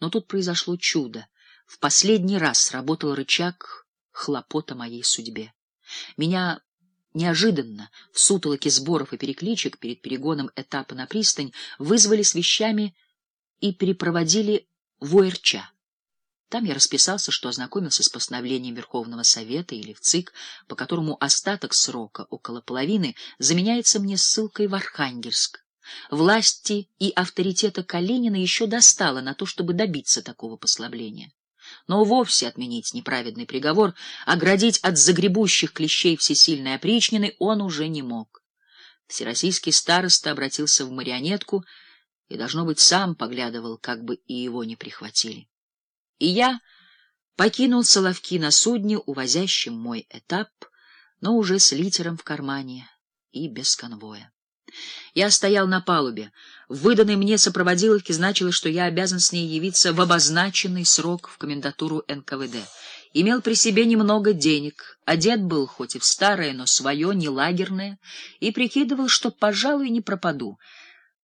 Но тут произошло чудо. В последний раз сработал рычаг хлопота моей судьбе. Меня неожиданно в сутолоке сборов и перекличек перед перегоном этапа на пристань вызвали с вещами и перепроводили в ОРЧА. Там я расписался, что ознакомился с постановлением Верховного Совета или в ЦИК, по которому остаток срока, около половины, заменяется мне ссылкой в Архангельск. Власти и авторитета Калинина еще достало на то, чтобы добиться такого послабления. Но вовсе отменить неправедный приговор, оградить от загребущих клещей всесильной опричнины он уже не мог. Всероссийский староста обратился в марионетку и, должно быть, сам поглядывал, как бы и его не прихватили. И я покинул Соловки на судне, увозящем мой этап, но уже с литером в кармане и без конвоя. Я стоял на палубе. В выданной мне сопроводиловке значилось, что я обязан с ней явиться в обозначенный срок в комендатуру НКВД. Имел при себе немного денег, одет был хоть и в старое, но свое, не лагерное, и прикидывал, что, пожалуй, не пропаду.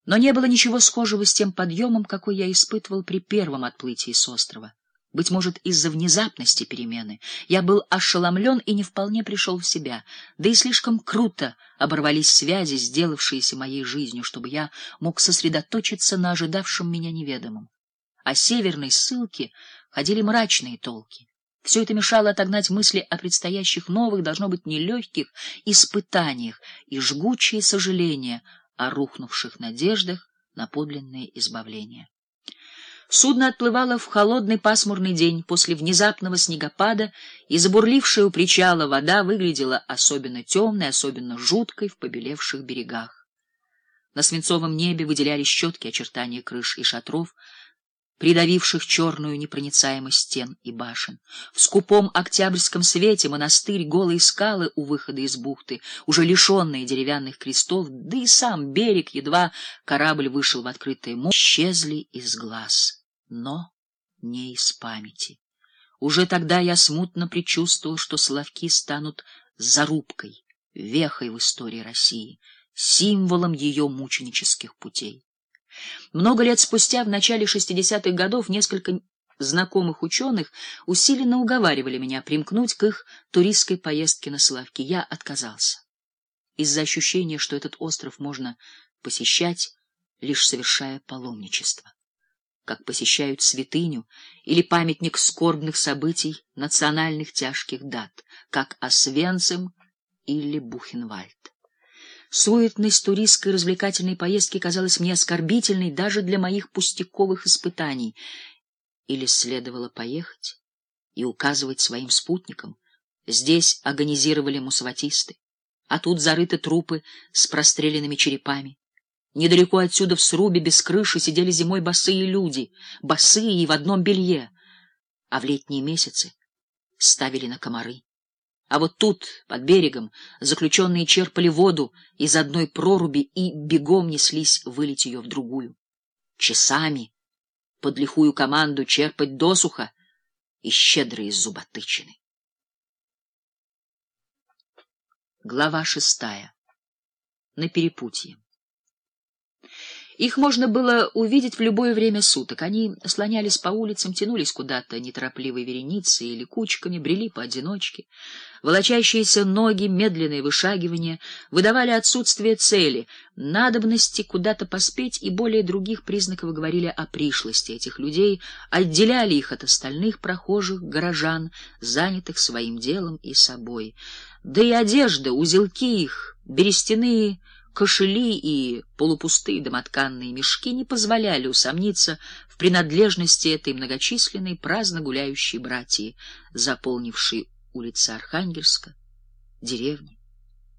Но не было ничего схожего с тем подъемом, какой я испытывал при первом отплытии с острова. Быть может, из-за внезапности перемены я был ошеломлен и не вполне пришел в себя, да и слишком круто оборвались связи, сделавшиеся моей жизнью, чтобы я мог сосредоточиться на ожидавшем меня неведомом. О северной ссылке ходили мрачные толки. Все это мешало отогнать мысли о предстоящих новых, должно быть, нелегких испытаниях и жгучие сожаления о рухнувших надеждах на подлинное избавление. Судно отплывало в холодный пасмурный день после внезапного снегопада, и забурлившая у причала вода выглядела особенно темной, особенно жуткой в побелевших берегах. На свинцовом небе выделялись четкие очертания крыш и шатров, придавивших черную непроницаемость стен и башен. В скупом октябрьском свете монастырь, голые скалы у выхода из бухты, уже лишенные деревянных крестов, да и сам берег, едва корабль вышел в открытое море, исчезли из глаз но не из памяти. Уже тогда я смутно предчувствовал, что Соловки станут зарубкой, вехой в истории России, символом ее мученических путей. Много лет спустя, в начале 60-х годов, несколько знакомых ученых усиленно уговаривали меня примкнуть к их туристской поездке на Соловки. Я отказался. Из-за ощущения, что этот остров можно посещать, лишь совершая паломничество как посещают святыню или памятник скорбных событий, национальных тяжких дат, как Освенцим или Бухенвальд. Суетность туристской развлекательной поездки казалась мне оскорбительной даже для моих пустяковых испытаний. Или следовало поехать и указывать своим спутникам. Здесь агонизировали мусаватисты, а тут зарыты трупы с простреленными черепами. Недалеко отсюда в срубе без крыши сидели зимой босые люди, босые и в одном белье, а в летние месяцы ставили на комары. А вот тут, под берегом, заключенные черпали воду из одной проруби и бегом неслись вылить ее в другую. Часами под лихую команду черпать досуха и щедрые зуботычины. Глава шестая. На перепутье. Их можно было увидеть в любое время суток. Они слонялись по улицам, тянулись куда-то неторопливой вереницей или кучками, брели поодиночке. Волочащиеся ноги, медленные вышагивания выдавали отсутствие цели, надобности куда-то поспеть и более других признаков говорили о пришлости этих людей, отделяли их от остальных прохожих горожан, занятых своим делом и собой. Да и одежда, узелки их, берестяные Кошели и полупустые домотканные мешки не позволяли усомниться в принадлежности этой многочисленной праздно гуляющей братьи, заполнившей улицы Архангельска, деревни.